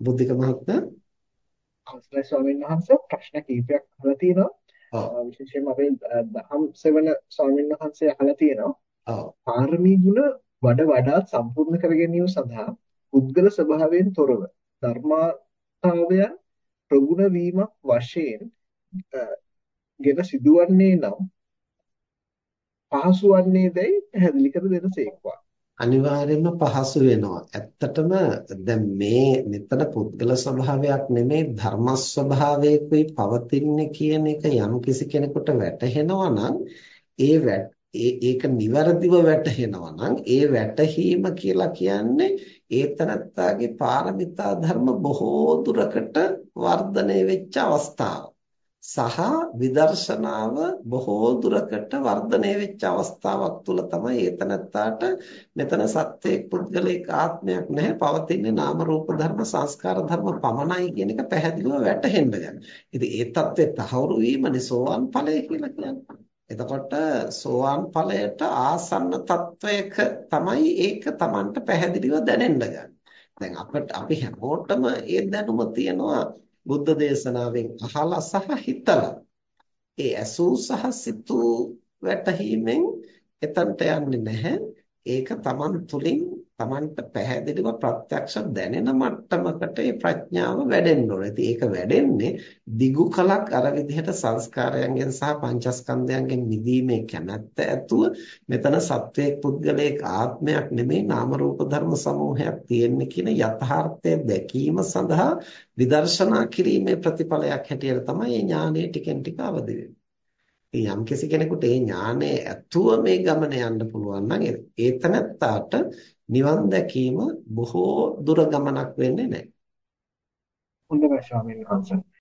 බුද්ධික මහත්මයා අවසරයි ස්වාමීන් වහන්සේ ප්‍රශ්න කිහිපයක් අහලා තියෙනවා. විශේෂයෙන්ම අපේ දහම් සෙවන ස්වාමීන් වහන්සේ අහලා තියෙනවා. පාරමී ගුණ වඩ වඩාත් සම්පූර්ණ කර ගැනීම සඳහා පුද්ගල ස්වභාවයෙන් තොරව ධර්මාතාවයන් ප්‍රගුණ වීමක් වශයෙන් ගෙන සිදුවන්නේ නම් පහසු වන්නේ දැයි පැහැදිලි කර දෙනසේක්වා. අනිවාර්යයෙන්ම පහසු වෙනවා. ඇත්තටම දැන් මේ මෙතන පුද්ගල ස්වභාවයක් නෙමෙයි ධර්ම ස්වභාවයකුයි පවතින්නේ කියන එක යම් කිසි කෙනෙකුට වැටහෙනවා නම් ඒ ඒක નિවරදිව වැටහෙනවා නම් ඒ වැටහීම කියලා කියන්නේ ඒතනත්තාගේ පාරමිතා ධර්ම බොහෝ දුරකට වර්ධනය වෙච්ච අවස්ථාව. සහ විදර්ශනාව බොහෝ දුරකට වර්ධනය වෙච්ච අවස්ථාවක් තුල තමයි ඒතනත්තාට මෙතන සත්‍යයක් පුද්ගලික ආත්මයක් නැහැ පවතින්නේ නාම රූප ධර්ම සංස්කාර ධර්ම පමණයි කියන එක පැහැදිලිව වැටහෙන්න ගන්න. ඉතින් ඒ தත්ත්වය තහවුරු වීමනේ සෝවාන් ඵලය කියලා කියන්නේ. එතකොට සෝවාන් ඵලයට ආසන්න තත්වයක තමයි ඒක Tamanට පැහැදිලිව දැනෙන්න ගන්න. දැන් අපිට අපි හැමෝටම ඒ දැනුම තියෙනවා බුද්ධ දේශනාවෙන් අහලා සහ හිතලා. ඒ ඇසූ සහ සිතූ වැටහීමෙන් එතනට යන්නේ නැහැ. ඒක Taman තුලින් Tamanට පැහැදිලිව ප්‍රත්‍යක්ෂ දැනෙන මට්ටමකට ඒ ප්‍රඥාව වැඩෙන්න ඕනේ. ඉතින් ඒක වැඩෙන්නේ දිගු කලක් අර විදිහට සංස්කාරයන්ගෙන් සහ පංචස්කන්ධයන්ගෙන් මිදීමේ කැමැත්ත ඇතුව මෙතන සත්වයේ පුද්ගලයක ආත්මයක් නෙමෙයි නාම රූප ධර්ම සමූහයක් තියෙන්නේ කියන යථාර්ථය දැකීම සඳහා විදර්ශනා කිරීමේ ප්‍රතිඵලයක් හැටියට තමයි මේ ඥානය ටිකෙන් ටික අවදි වෙන්නේ. යම් කෙනෙකුට ඒ ඥානය ඇතුව මේ ගමන යන්න පුළුවන් නම් ඒ තනත්තාට නිවන් දැකීම බොහෝ දුර ගමනක් වෙන්නේ නැහැ. හොඳයි ස්වාමීන් වහන්සේ.